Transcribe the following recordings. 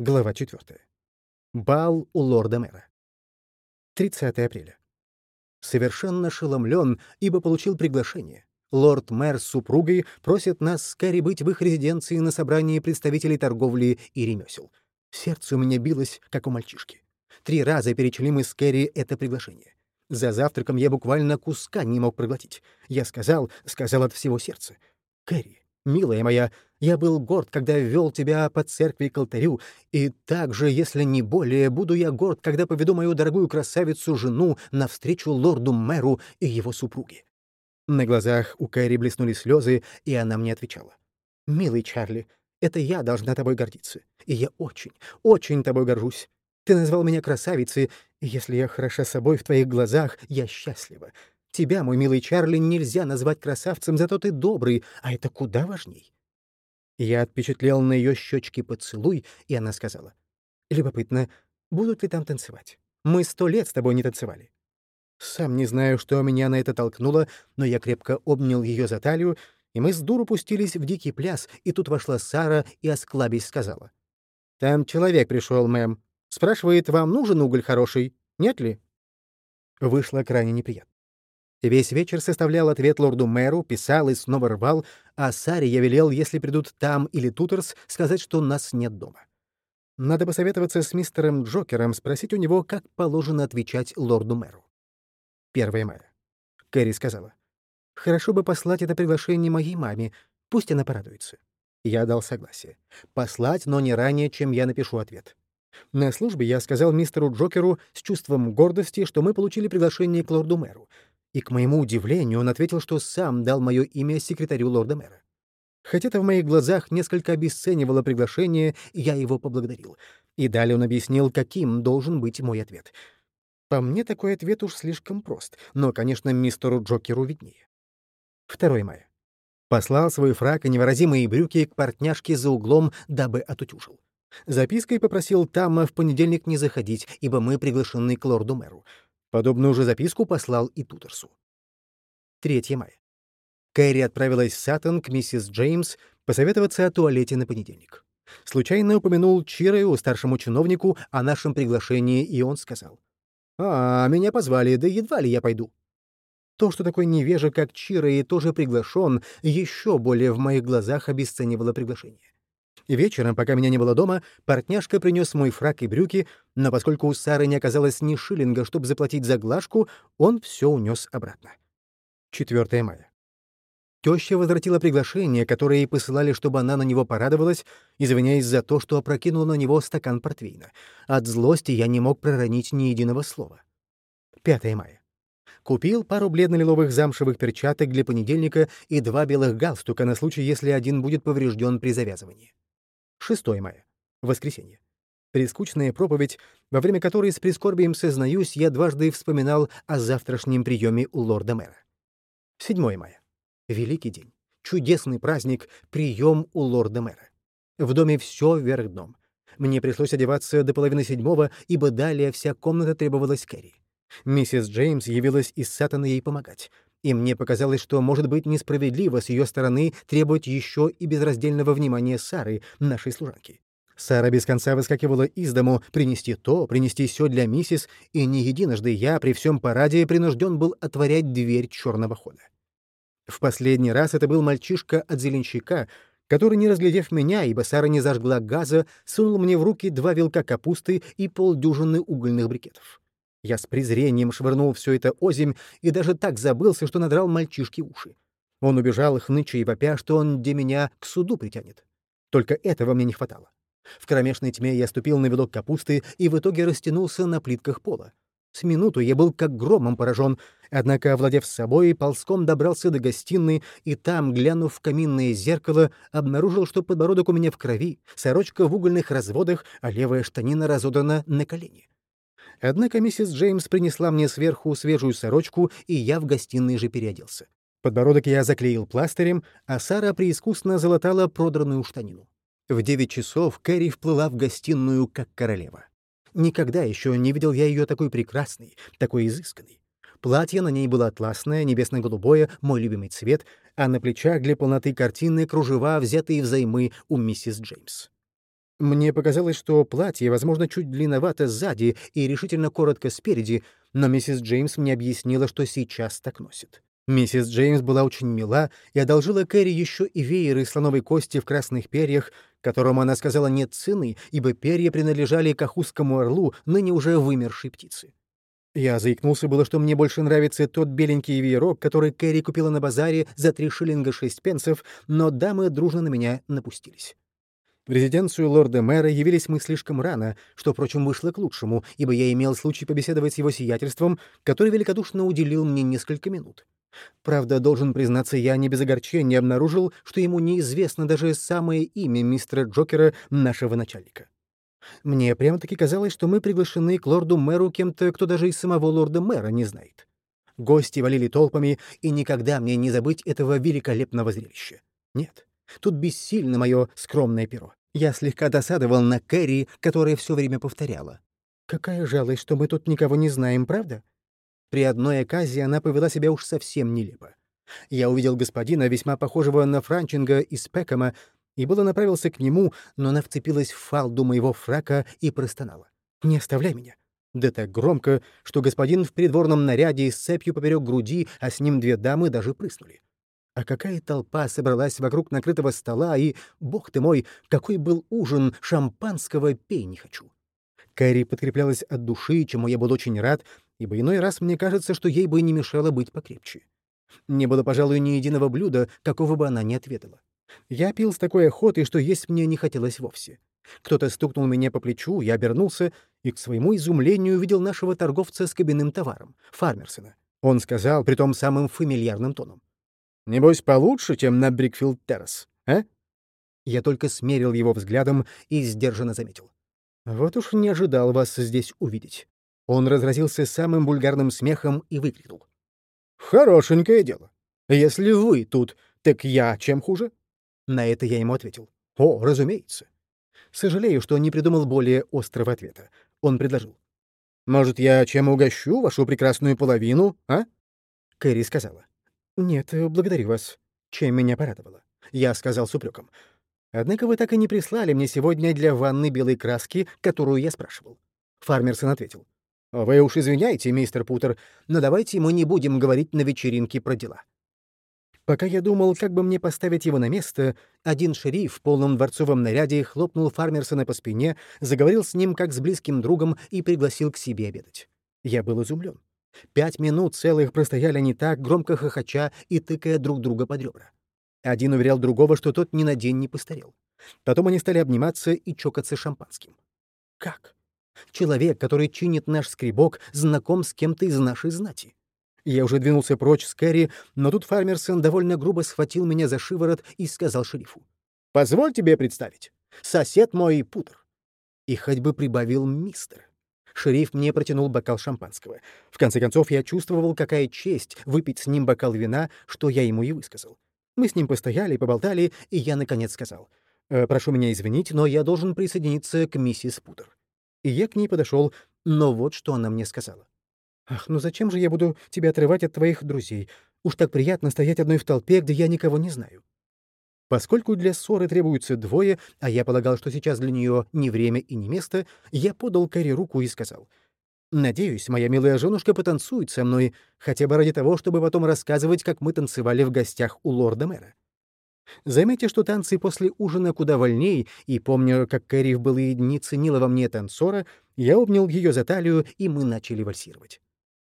Глава 4. Бал у лорда-мэра. 30 апреля. Совершенно ошеломлен, ибо получил приглашение. Лорд-мэр с супругой просит нас с Кэрри быть в их резиденции на собрании представителей торговли и ремесел. Сердце у меня билось, как у мальчишки. Три раза перечли мы с Кэрри это приглашение. За завтраком я буквально куска не мог проглотить. Я сказал, сказал от всего сердца. «Кэрри, милая моя, я был горд, когда ввел тебя по церкви к алтарю, и также, если не более, буду я горд, когда поведу мою дорогую красавицу-жену навстречу лорду-мэру и его супруге». На глазах у Кэрри блеснули слезы, и она мне отвечала. «Милый Чарли, это я должна тобой гордиться, и я очень, очень тобой горжусь. Ты назвал меня красавицей, и если я хороша собой в твоих глазах, я счастлива. Тебя, мой милый Чарли, нельзя назвать красавцем, зато ты добрый, а это куда важней. Я отпечатлел на ее щечке поцелуй, и она сказала. «Любопытно, будут ли там танцевать? Мы сто лет с тобой не танцевали». Сам не знаю, что меня на это толкнуло, но я крепко обнял ее за талию, и мы с дуру пустились в дикий пляс, и тут вошла Сара и, осклабясь, сказала. «Там человек пришел, мэм. Спрашивает, вам нужен уголь хороший? Нет ли?» Вышло крайне неприятно. Весь вечер составлял ответ лорду-мэру, писал и снова рвал, а Саре я велел, если придут там или Тутерс, сказать, что нас нет дома. Надо посоветоваться с мистером Джокером, спросить у него, как положено отвечать лорду-мэру. 1 мая. Кэрри сказала. «Хорошо бы послать это приглашение моей маме. Пусть она порадуется». Я дал согласие. Послать, но не ранее, чем я напишу ответ. На службе я сказал мистеру Джокеру с чувством гордости, что мы получили приглашение к лорду-мэру и, к моему удивлению, он ответил, что сам дал мое имя секретарю лорда-мэра. Хотя это в моих глазах несколько обесценивало приглашение, я его поблагодарил. И далее он объяснил, каким должен быть мой ответ. По мне, такой ответ уж слишком прост, но, конечно, мистеру Джокеру виднее. 2 мая. Послал свой фрак и невыразимые брюки к портняшке за углом, дабы отутюжил. Запиской попросил Тамма в понедельник не заходить, ибо мы приглашены к лорду-мэру. Подобную же записку послал и Тутерсу. 3 мая. Кэрри отправилась в Саттон к миссис Джеймс посоветоваться о туалете на понедельник. Случайно упомянул Чирою, старшему чиновнику, о нашем приглашении, и он сказал. «А, меня позвали, да едва ли я пойду». То, что такой невежа, как Чирой, тоже приглашен, еще более в моих глазах обесценивало приглашение. Вечером, пока меня не было дома, портняшка принес мой фрак и брюки, но поскольку у Сары не оказалось ни шиллинга, чтобы заплатить за глажку, он все унес обратно. 4 мая. Теща возвратила приглашение, которое ей посылали, чтобы она на него порадовалась, извиняясь за то, что опрокинула на него стакан портвейна. От злости я не мог проронить ни единого слова. 5 мая. Купил пару бледно-лиловых замшевых перчаток для понедельника и два белых галстука на случай, если один будет поврежден при завязывании. 6 мая. Воскресенье. Прискучная проповедь, во время которой с прискорбием сознаюсь, я дважды вспоминал о завтрашнем приеме у лорда-мэра. 7 мая. Великий день. Чудесный праздник, прием у лорда-мэра. В доме все вверх дном. Мне пришлось одеваться до половины седьмого, ибо далее вся комната требовалась Кэрри. Миссис Джеймс явилась из Сатана ей помогать и мне показалось, что может быть несправедливо с ее стороны требовать еще и безраздельного внимания Сары, нашей служанки. Сара без конца выскакивала из дому принести то, принести все для миссис, и не единожды я при всем параде принужден был отворять дверь черного хода. В последний раз это был мальчишка от зеленщика, который, не разглядев меня, ибо Сара не зажгла газа, сунул мне в руки два вилка капусты и полдюжины угольных брикетов. Я с презрением швырнул все это озимь и даже так забылся, что надрал мальчишке уши. Он убежал, хныча и вопя, что он где меня к суду притянет. Только этого мне не хватало. В кромешной тьме я ступил на видок капусты и в итоге растянулся на плитках пола. С минуту я был как громом поражен, однако, овладев собой, ползком добрался до гостиной и там, глянув в каминное зеркало, обнаружил, что подбородок у меня в крови, сорочка в угольных разводах, а левая штанина разодана на колени. Однако миссис Джеймс принесла мне сверху свежую сорочку, и я в гостиной же переоделся. Подбородок я заклеил пластырем, а Сара преискусно залатала продранную штанину. В девять часов Кэрри вплыла в гостиную как королева. Никогда еще не видел я ее такой прекрасной, такой изысканной. Платье на ней было атласное, небесно-голубое, мой любимый цвет, а на плечах для полноты картины кружева, взятые взаймы у миссис Джеймс. Мне показалось, что платье, возможно, чуть длинновато сзади и решительно коротко спереди, но миссис Джеймс мне объяснила, что сейчас так носит. Миссис Джеймс была очень мила и одолжила Кэрри еще и веер из слоновой кости в красных перьях, которому она сказала нет цены, ибо перья принадлежали к орлу, ныне уже вымершей птицы. Я заикнулся было, что мне больше нравится тот беленький веерок, который Кэрри купила на базаре за три шиллинга шесть пенсов, но дамы дружно на меня напустились. В резиденцию лорда-мэра явились мы слишком рано, что, впрочем, вышло к лучшему, ибо я имел случай побеседовать с его сиятельством, который великодушно уделил мне несколько минут. Правда, должен признаться, я не без огорчения обнаружил, что ему неизвестно даже самое имя мистера Джокера, нашего начальника. Мне прямо-таки казалось, что мы приглашены к лорду-мэру кем-то, кто даже и самого лорда-мэра не знает. Гости валили толпами, и никогда мне не забыть этого великолепного зрелища. Нет, тут бессильно мое скромное перо. Я слегка досадовал на Кэрри, которая все время повторяла. «Какая жалость, что мы тут никого не знаем, правда?» При одной оказии она повела себя уж совсем нелепо. Я увидел господина, весьма похожего на Франчинга из Пекома, и было направился к нему, но она вцепилась в фалду моего фрака и простонала. «Не оставляй меня!» Да так громко, что господин в придворном наряде с цепью поперек груди, а с ним две дамы даже прыснули. А какая толпа собралась вокруг накрытого стола, и, бог ты мой, какой был ужин, шампанского пей не хочу. Кэрри подкреплялась от души, чему я был очень рад, ибо иной раз мне кажется, что ей бы не мешало быть покрепче. Не было, пожалуй, ни единого блюда, какого бы она не отведала. Я пил с такой охотой, что есть мне не хотелось вовсе. Кто-то стукнул меня по плечу, я обернулся и, к своему изумлению, увидел нашего торговца с кабинным товаром, Фармерсона. Он сказал, при том самым фамильярным тоном. «Небось, получше, чем на Брикфилд-террас, а?» Я только смерил его взглядом и сдержанно заметил. «Вот уж не ожидал вас здесь увидеть». Он разразился самым бульгарным смехом и выкрикнул. «Хорошенькое дело. Если вы тут, так я чем хуже?» На это я ему ответил. «О, разумеется». Сожалею, что не придумал более острого ответа. Он предложил. «Может, я чем угощу вашу прекрасную половину, а?» Кэрри сказала. «Нет, благодарю вас». Чем меня порадовало. Я сказал с упреком. «Однако вы так и не прислали мне сегодня для ванны белой краски, которую я спрашивал». Фармерсон ответил. «Вы уж извиняйте, мистер Путер, но давайте мы не будем говорить на вечеринке про дела. Пока я думал, как бы мне поставить его на место, один шериф в полном дворцовом наряде хлопнул Фармерсона по спине, заговорил с ним как с близким другом и пригласил к себе обедать. Я был изумлен. Пять минут целых простояли они так, громко хохоча и тыкая друг друга под ребра. Один уверял другого, что тот ни на день не постарел. Потом они стали обниматься и чокаться шампанским. Как? Человек, который чинит наш скребок, знаком с кем-то из нашей знати. Я уже двинулся прочь с Кэрри, но тут Фармерсон довольно грубо схватил меня за шиворот и сказал шерифу. «Позволь тебе представить. Сосед мой Путер». И хоть бы прибавил мистер. Шериф мне протянул бокал шампанского. В конце концов, я чувствовал, какая честь выпить с ним бокал вина, что я ему и высказал. Мы с ним постояли, поболтали, и я, наконец, сказал. «Э, «Прошу меня извинить, но я должен присоединиться к миссис Путер». И я к ней подошел, но вот что она мне сказала. «Ах, ну зачем же я буду тебя отрывать от твоих друзей? Уж так приятно стоять одной в толпе, где я никого не знаю». Поскольку для ссоры требуются двое, а я полагал, что сейчас для нее не время и не место, я подал Кэрри руку и сказал, «Надеюсь, моя милая женушка потанцует со мной, хотя бы ради того, чтобы потом рассказывать, как мы танцевали в гостях у лорда-мэра». Заметьте, что танцы после ужина куда вольней, и помню, как Кэрри в былые дни ценила во мне танцора, я обнял ее за талию, и мы начали вальсировать.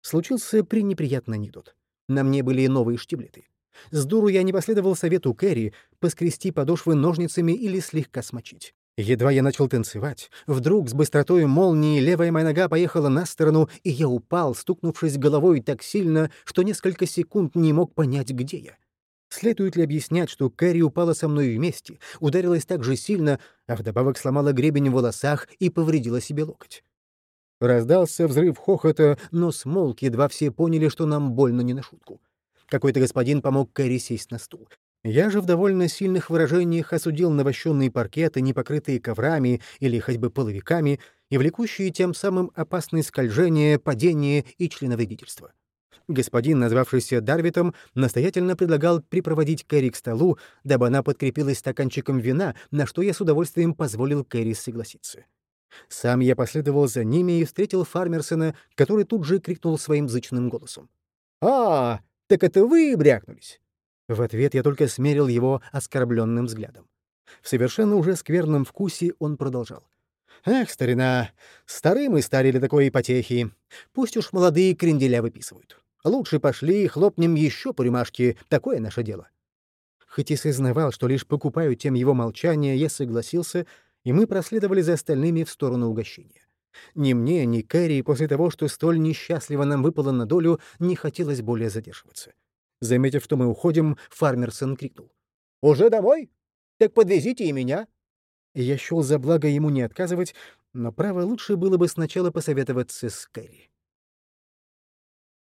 Случился пренеприятный анекдот. На мне были новые штиблеты. С дуру я не последовал совету Кэрри поскрести подошвы ножницами или слегка смочить. Едва я начал танцевать, вдруг с быстротой молнии левая моя нога поехала на сторону, и я упал, стукнувшись головой так сильно, что несколько секунд не мог понять, где я. Следует ли объяснять, что Кэрри упала со мной вместе, ударилась так же сильно, а вдобавок сломала гребень в волосах и повредила себе локоть? Раздался взрыв хохота, но смолк, едва все поняли, что нам больно не на шутку. Какой-то господин помог Кэрри сесть на стул. Я же в довольно сильных выражениях осудил навощенные паркеты, не покрытые коврами или хоть бы половиками, и влекущие тем самым опасные скольжения, падения и членовредительство. Господин, назвавшийся Дарвитом, настоятельно предлагал припроводить Кэрри к столу, дабы она подкрепилась стаканчиком вина, на что я с удовольствием позволил Кэрри согласиться. Сам я последовал за ними и встретил Фармерсона, который тут же крикнул своим зычным голосом. «А, так это вы брякнулись!» В ответ я только смерил его оскорбленным взглядом. В совершенно уже скверном вкусе он продолжал. «Эх, старина, старым мы стали для такой ипотехи. Пусть уж молодые кренделя выписывают. Лучше пошли и хлопнем еще по рюмашке, такое наше дело». Хоть и сознавал, что лишь покупаю тем его молчание, я согласился, и мы проследовали за остальными в сторону угощения. Ни мне, ни Кэрри после того, что столь несчастливо нам выпало на долю, не хотелось более задерживаться. Заметив, что мы уходим, Фармерсон крикнул. «Уже домой? Так подвезите и меня!» Я счел за благо ему не отказывать, но право лучше было бы сначала посоветоваться с Кэрри.